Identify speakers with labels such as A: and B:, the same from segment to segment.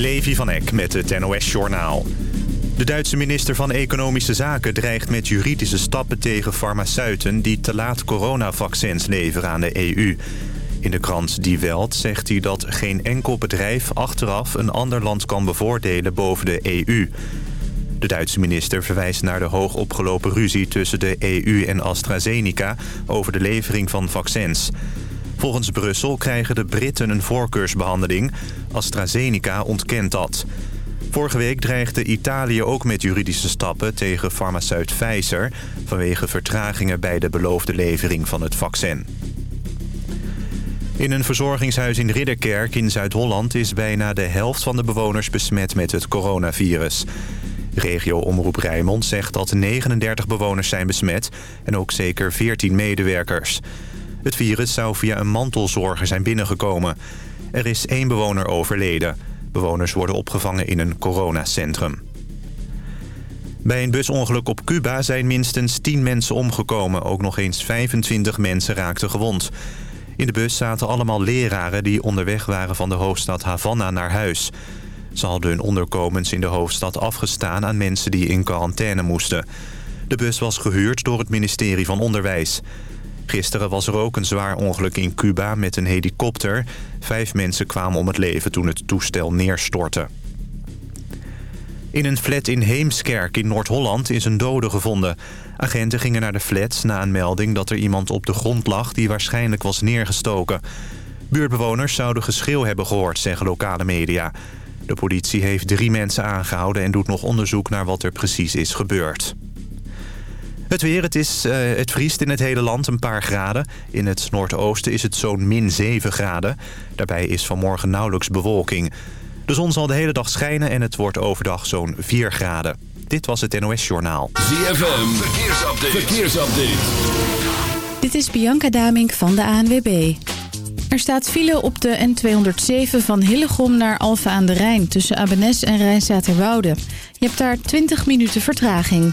A: Levi van Eck met het NOS-journaal. De Duitse minister van Economische Zaken dreigt met juridische stappen tegen farmaceuten... die te laat coronavaccins leveren aan de EU. In de krant Die Welt zegt hij dat geen enkel bedrijf achteraf een ander land kan bevoordelen boven de EU. De Duitse minister verwijst naar de hoogopgelopen ruzie tussen de EU en AstraZeneca over de levering van vaccins. Volgens Brussel krijgen de Britten een voorkeursbehandeling. AstraZeneca ontkent dat. Vorige week dreigde Italië ook met juridische stappen tegen farmaceut Pfizer... vanwege vertragingen bij de beloofde levering van het vaccin. In een verzorgingshuis in Ridderkerk in Zuid-Holland... is bijna de helft van de bewoners besmet met het coronavirus. Regio Omroep Rijnmond zegt dat 39 bewoners zijn besmet... en ook zeker 14 medewerkers. Het virus zou via een mantelzorger zijn binnengekomen. Er is één bewoner overleden. Bewoners worden opgevangen in een coronacentrum. Bij een busongeluk op Cuba zijn minstens 10 mensen omgekomen. Ook nog eens 25 mensen raakten gewond. In de bus zaten allemaal leraren die onderweg waren van de hoofdstad Havana naar huis. Ze hadden hun onderkomens in de hoofdstad afgestaan aan mensen die in quarantaine moesten. De bus was gehuurd door het ministerie van Onderwijs. Gisteren was er ook een zwaar ongeluk in Cuba met een helikopter. Vijf mensen kwamen om het leven toen het toestel neerstortte. In een flat in Heemskerk in Noord-Holland is een dode gevonden. Agenten gingen naar de flat na een melding dat er iemand op de grond lag... die waarschijnlijk was neergestoken. Buurtbewoners zouden geschreeuw hebben gehoord, zeggen lokale media. De politie heeft drie mensen aangehouden en doet nog onderzoek naar wat er precies is gebeurd. Het weer, het, is, uh, het vriest in het hele land een paar graden. In het noordoosten is het zo'n min 7 graden. Daarbij is vanmorgen nauwelijks bewolking. De zon zal de hele dag schijnen en het wordt overdag zo'n 4 graden. Dit was het NOS Journaal.
B: ZFM, verkeersupdate. verkeersupdate.
C: Dit is Bianca Damink van de ANWB. Er staat file op de N207 van Hillegom naar Alfa aan de Rijn... tussen Abenes en Rijnzaterwoude. Je hebt daar 20 minuten vertraging.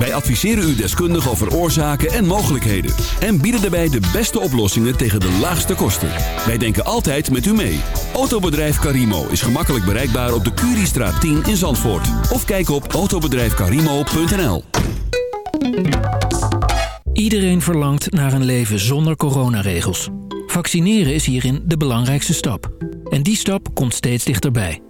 B: Wij adviseren u deskundig over oorzaken en mogelijkheden. En bieden daarbij de beste oplossingen tegen de laagste kosten. Wij denken altijd met u mee. Autobedrijf Carimo is gemakkelijk bereikbaar op de Curiestraat 10 in Zandvoort. Of kijk op autobedrijfcarimo.nl
D: Iedereen verlangt naar een leven zonder coronaregels. Vaccineren is hierin de belangrijkste stap. En die stap komt steeds dichterbij.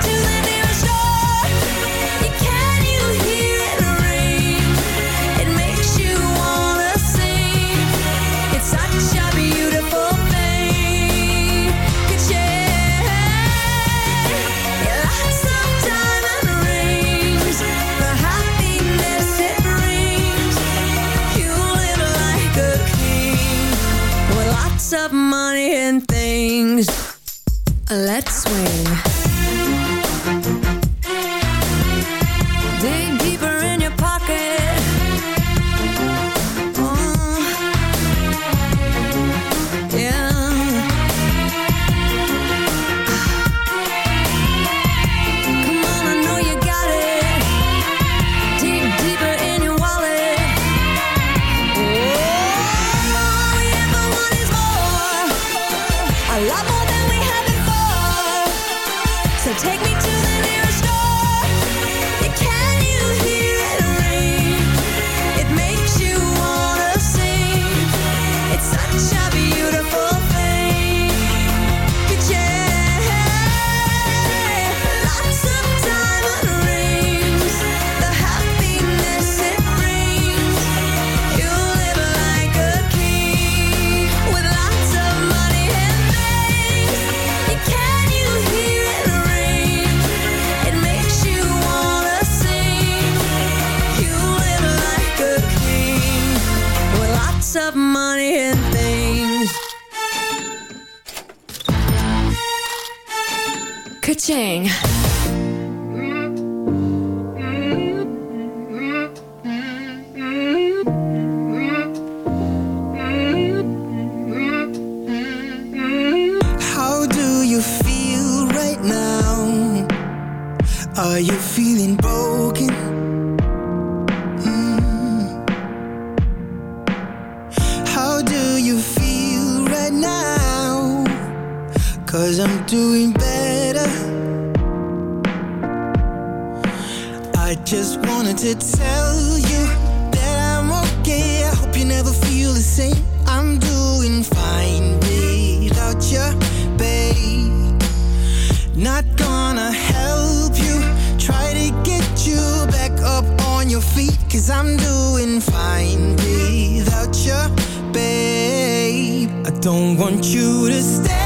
E: Are you feeling broken? Mm. How do you feel right now? Cause I'm doing better I just wanted to tell you That I'm okay I hope you never feel the same Cause I'm doing fine without you, babe. I don't want you to stay.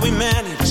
F: We
G: managed.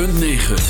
B: 106.9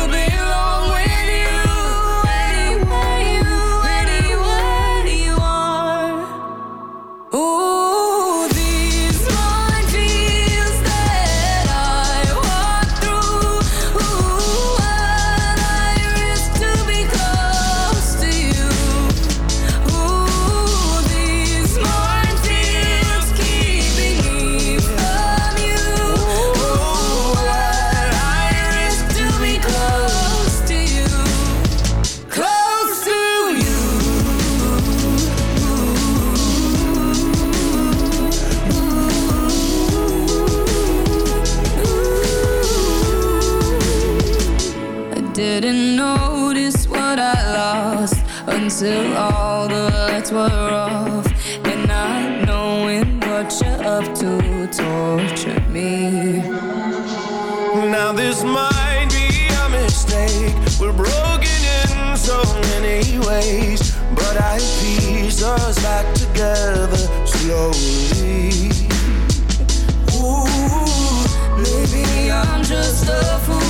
G: little bit ways, but I piece us back together slowly.
H: Ooh, maybe I'm just a fool.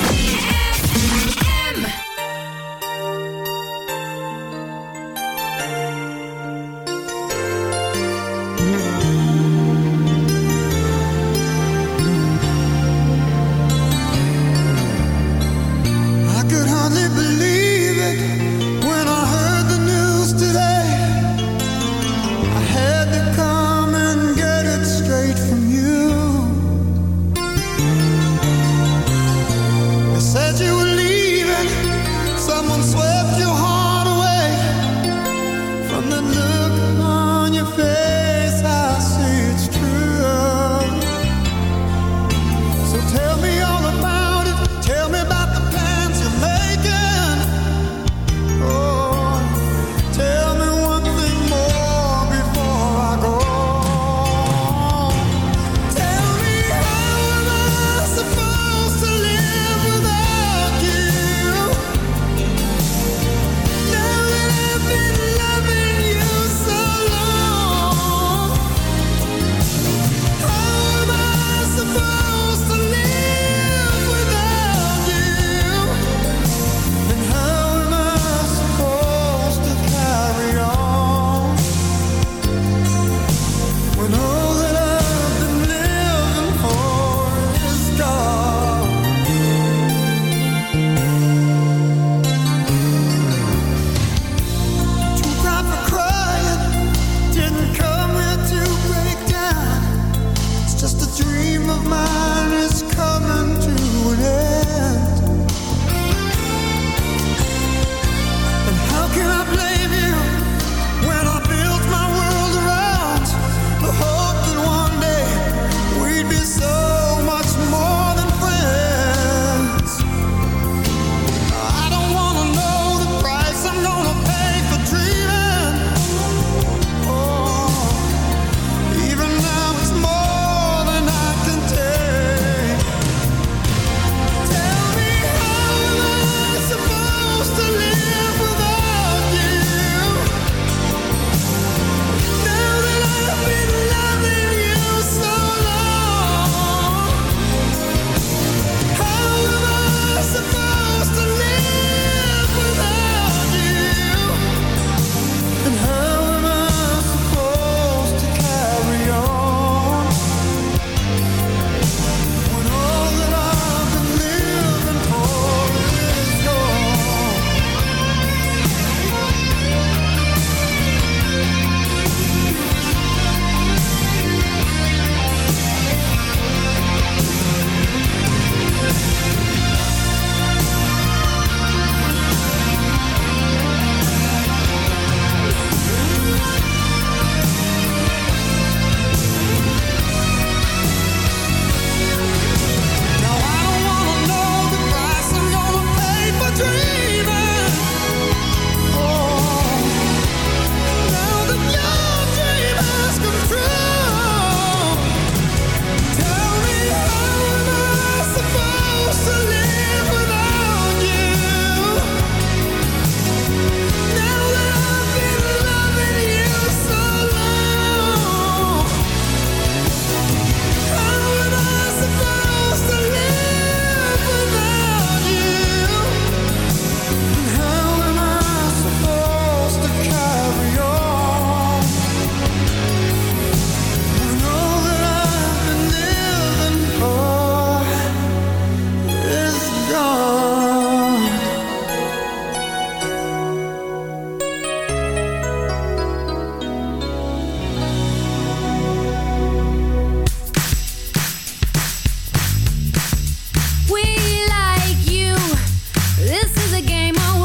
E: Game game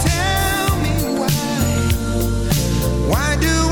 E: why? Why do